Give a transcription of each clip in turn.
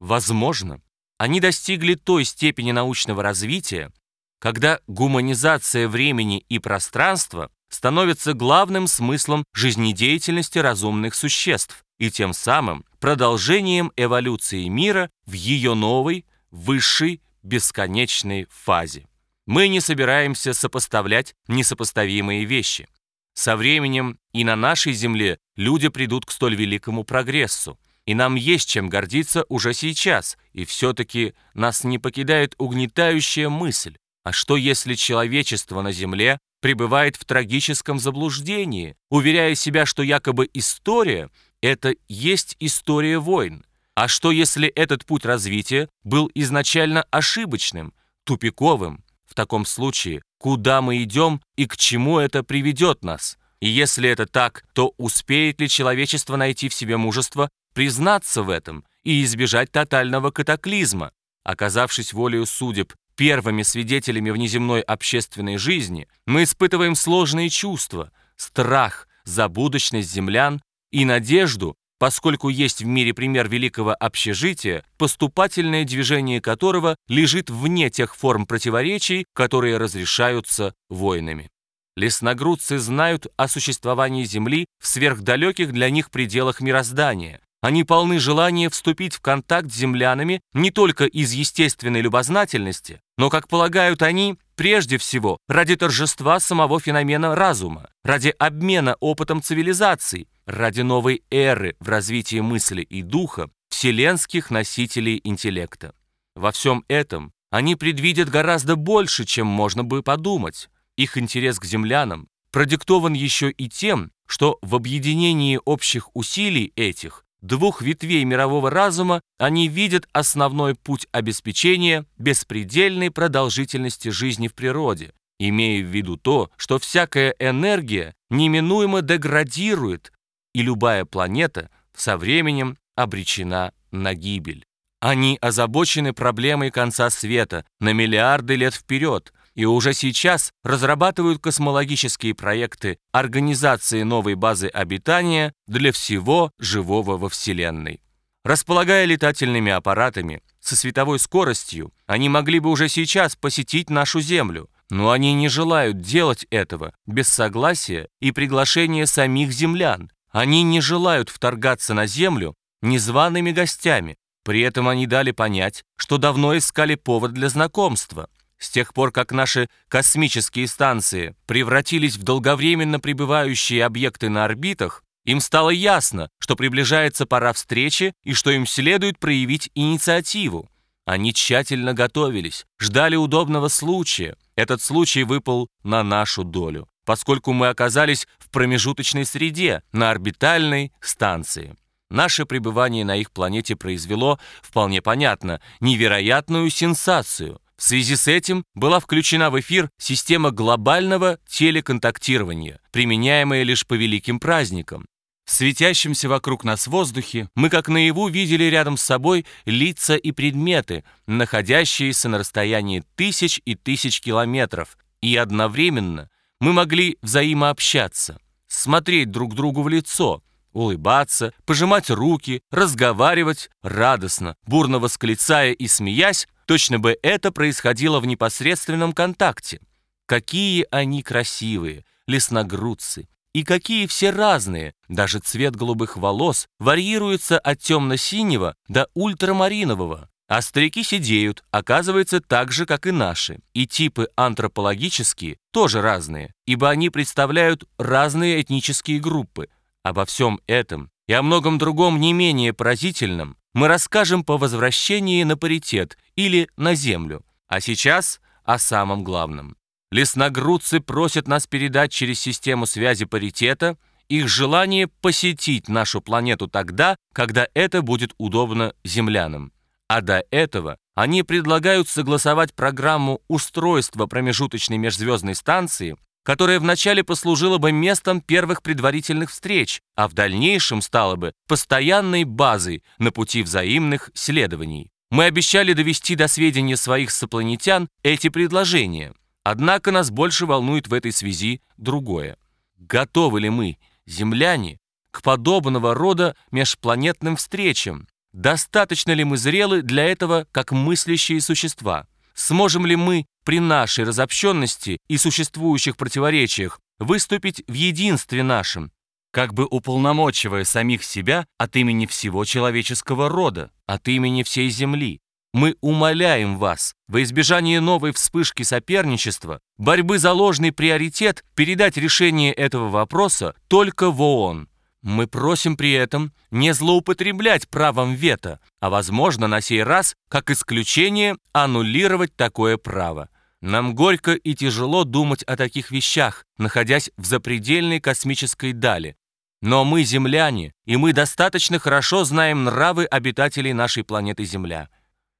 Возможно, они достигли той степени научного развития, когда гуманизация времени и пространства становится главным смыслом жизнедеятельности разумных существ и тем самым продолжением эволюции мира в ее новой, высшей, бесконечной фазе. Мы не собираемся сопоставлять несопоставимые вещи. Со временем и на нашей Земле люди придут к столь великому прогрессу. И нам есть чем гордиться уже сейчас, и все-таки нас не покидает угнетающая мысль. А что если человечество на Земле пребывает в трагическом заблуждении, уверяя себя, что якобы история – это есть история войн? А что если этот путь развития был изначально ошибочным, тупиковым? В таком случае, куда мы идем и к чему это приведет нас? И если это так, то успеет ли человечество найти в себе мужество признаться в этом и избежать тотального катаклизма. Оказавшись волею судеб первыми свидетелями внеземной общественной жизни, мы испытываем сложные чувства, страх за будущность землян и надежду, поскольку есть в мире пример великого общежития, поступательное движение которого лежит вне тех форм противоречий, которые разрешаются войнами. Лесногрудцы знают о существовании Земли в сверхдалеких для них пределах мироздания, они полны желания вступить в контакт с землянами не только из естественной любознательности, но, как полагают они, прежде всего ради торжества самого феномена разума, ради обмена опытом цивилизаций, ради новой эры в развитии мысли и духа вселенских носителей интеллекта. Во всем этом они предвидят гораздо больше, чем можно бы подумать. Их интерес к землянам продиктован еще и тем, что в объединении общих усилий этих двух ветвей мирового разума они видят основной путь обеспечения беспредельной продолжительности жизни в природе, имея в виду то, что всякая энергия неминуемо деградирует, и любая планета со временем обречена на гибель. Они озабочены проблемой конца света на миллиарды лет вперед, и уже сейчас разрабатывают космологические проекты организации новой базы обитания для всего живого во Вселенной. Располагая летательными аппаратами со световой скоростью, они могли бы уже сейчас посетить нашу Землю, но они не желают делать этого без согласия и приглашения самих землян. Они не желают вторгаться на Землю незваными гостями, при этом они дали понять, что давно искали повод для знакомства. С тех пор, как наши космические станции превратились в долговременно пребывающие объекты на орбитах, им стало ясно, что приближается пора встречи и что им следует проявить инициативу. Они тщательно готовились, ждали удобного случая. Этот случай выпал на нашу долю, поскольку мы оказались в промежуточной среде, на орбитальной станции. Наше пребывание на их планете произвело, вполне понятно, невероятную сенсацию – в связи с этим была включена в эфир система глобального телеконтактирования, применяемая лишь по великим праздникам. В светящемся вокруг нас воздухе мы как наяву видели рядом с собой лица и предметы, находящиеся на расстоянии тысяч и тысяч километров, и одновременно мы могли взаимообщаться, смотреть друг другу в лицо, улыбаться, пожимать руки, разговаривать радостно, бурно восклицая и смеясь, Точно бы это происходило в непосредственном контакте. Какие они красивые, лесногрудцы, и какие все разные, даже цвет голубых волос варьируется от темно-синего до ультрамаринового, а старики сидеют, оказывается, так же, как и наши. И типы антропологические тоже разные, ибо они представляют разные этнические группы. Обо всем этом и о многом другом не менее поразительном мы расскажем по возвращении на паритет или на землю. А сейчас о самом главном. Лесногрудцы просят нас передать через систему связи паритета их желание посетить нашу планету тогда, когда это будет удобно землянам. А до этого они предлагают согласовать программу устройства промежуточной межзвездной станции которая вначале послужила бы местом первых предварительных встреч, а в дальнейшем стала бы постоянной базой на пути взаимных следований. Мы обещали довести до сведения своих сопланетян эти предложения. Однако нас больше волнует в этой связи другое. Готовы ли мы, земляне, к подобного рода межпланетным встречам? Достаточно ли мы зрелы для этого как мыслящие существа? Сможем ли мы при нашей разобщенности и существующих противоречиях выступить в единстве нашем, как бы уполномочивая самих себя от имени всего человеческого рода, от имени всей земли? Мы умоляем вас, во избежание новой вспышки соперничества, борьбы за ложный приоритет, передать решение этого вопроса только в ООН. Мы просим при этом не злоупотреблять правом вето, а, возможно, на сей раз, как исключение, аннулировать такое право. Нам горько и тяжело думать о таких вещах, находясь в запредельной космической дали. Но мы земляне, и мы достаточно хорошо знаем нравы обитателей нашей планеты Земля.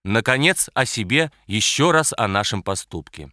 Наконец, о себе, еще раз о нашем поступке.